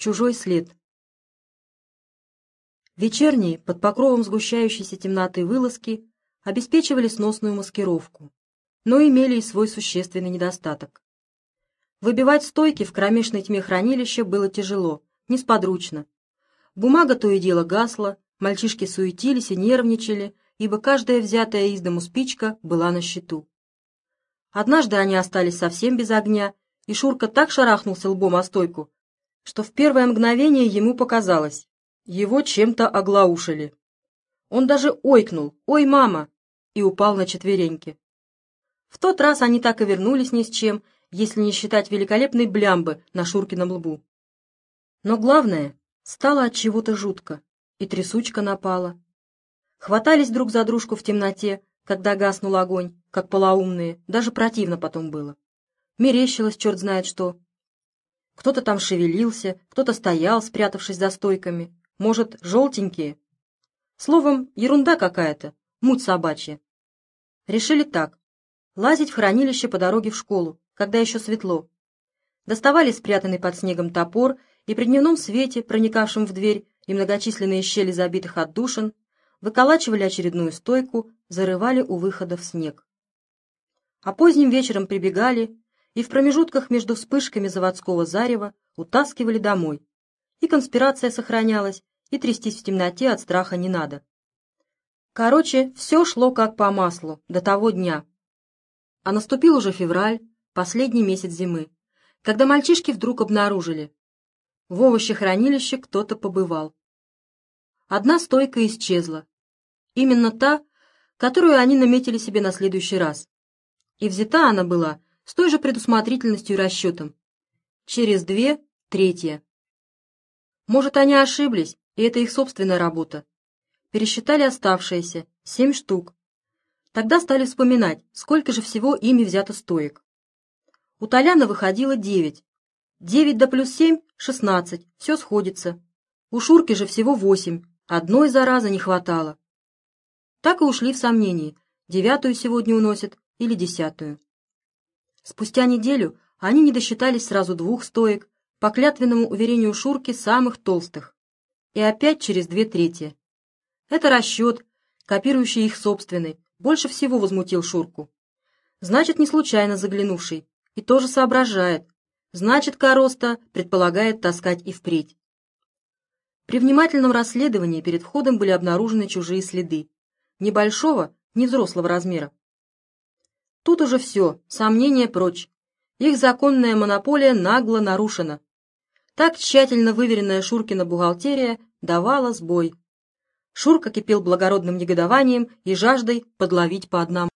Чужой след. Вечерние, под покровом сгущающейся темноты вылазки, обеспечивали сносную маскировку, но имели и свой существенный недостаток. Выбивать стойки в кромешной тьме хранилища было тяжело, несподручно. Бумага то и дело гасла, мальчишки суетились и нервничали, ибо каждая взятая из дому спичка была на счету. Однажды они остались совсем без огня, и Шурка так шарахнулся лбом о стойку, что в первое мгновение ему показалось, его чем-то оглаушили. Он даже ойкнул «Ой, мама!» и упал на четвереньки. В тот раз они так и вернулись ни с чем, если не считать великолепной блямбы на Шуркином лбу. Но главное, стало от чего-то жутко, и трясучка напала. Хватались друг за дружку в темноте, когда гаснул огонь, как полоумные, даже противно потом было. Мерещилось черт знает что. Кто-то там шевелился, кто-то стоял, спрятавшись за стойками. Может, желтенькие? Словом, ерунда какая-то, муть собачья. Решили так. Лазить в хранилище по дороге в школу, когда еще светло. Доставали спрятанный под снегом топор и при дневном свете, проникавшем в дверь и многочисленные щели забитых отдушин, выколачивали очередную стойку, зарывали у выхода в снег. А поздним вечером прибегали и в промежутках между вспышками заводского зарева утаскивали домой. И конспирация сохранялась, и трястись в темноте от страха не надо. Короче, все шло как по маслу до того дня. А наступил уже февраль, последний месяц зимы, когда мальчишки вдруг обнаружили. В овощехранилище кто-то побывал. Одна стойка исчезла. Именно та, которую они наметили себе на следующий раз. И взята она была с той же предусмотрительностью и расчетом. Через две — третья. Может, они ошиблись, и это их собственная работа. Пересчитали оставшиеся, семь штук. Тогда стали вспоминать, сколько же всего ими взято стоек. У Толяна выходило девять. Девять да плюс семь — шестнадцать, все сходится. У Шурки же всего восемь, одной заразы не хватало. Так и ушли в сомнении, девятую сегодня уносят или десятую. Спустя неделю они не досчитались сразу двух стоек, по клятвенному уверению Шурки самых толстых. И опять через две трети. Это расчет, копирующий их собственный, больше всего возмутил Шурку. Значит, не случайно заглянувший, и тоже соображает. Значит, Короста предполагает таскать и впредь. При внимательном расследовании перед входом были обнаружены чужие следы. Небольшого, не взрослого размера. Тут уже все, сомнения прочь. Их законная монополия нагло нарушена. Так тщательно выверенная Шуркина бухгалтерия давала сбой. Шурка кипел благородным негодованием и жаждой подловить по одному.